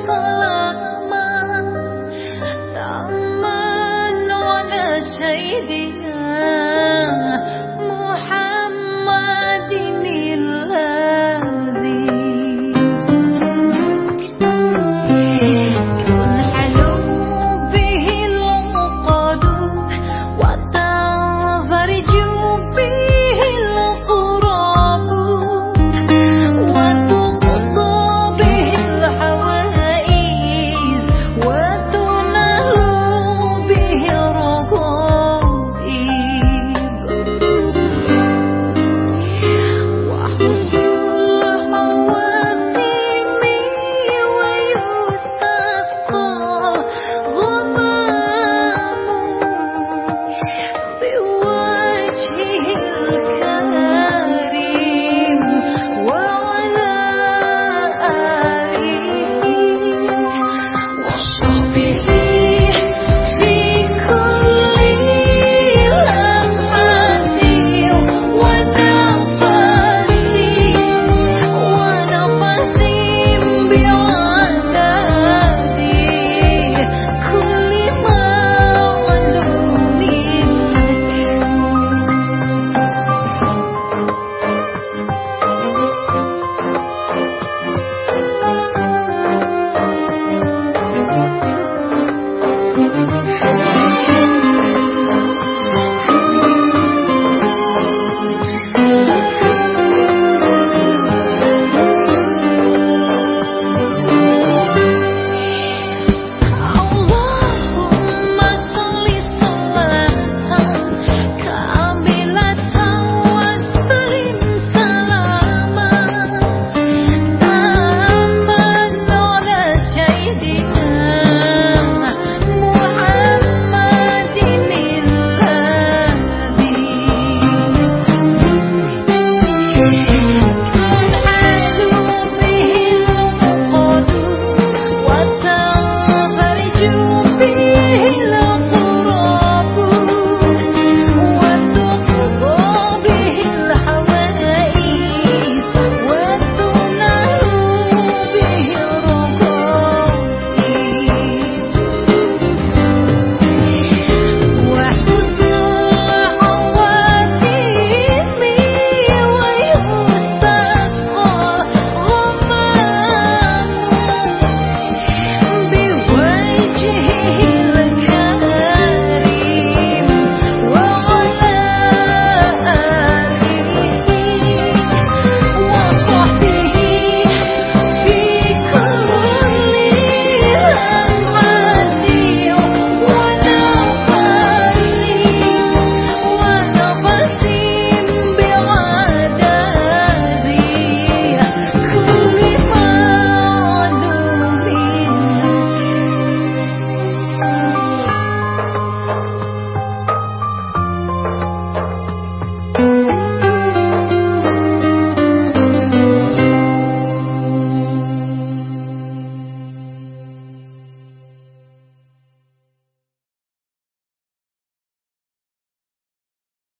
for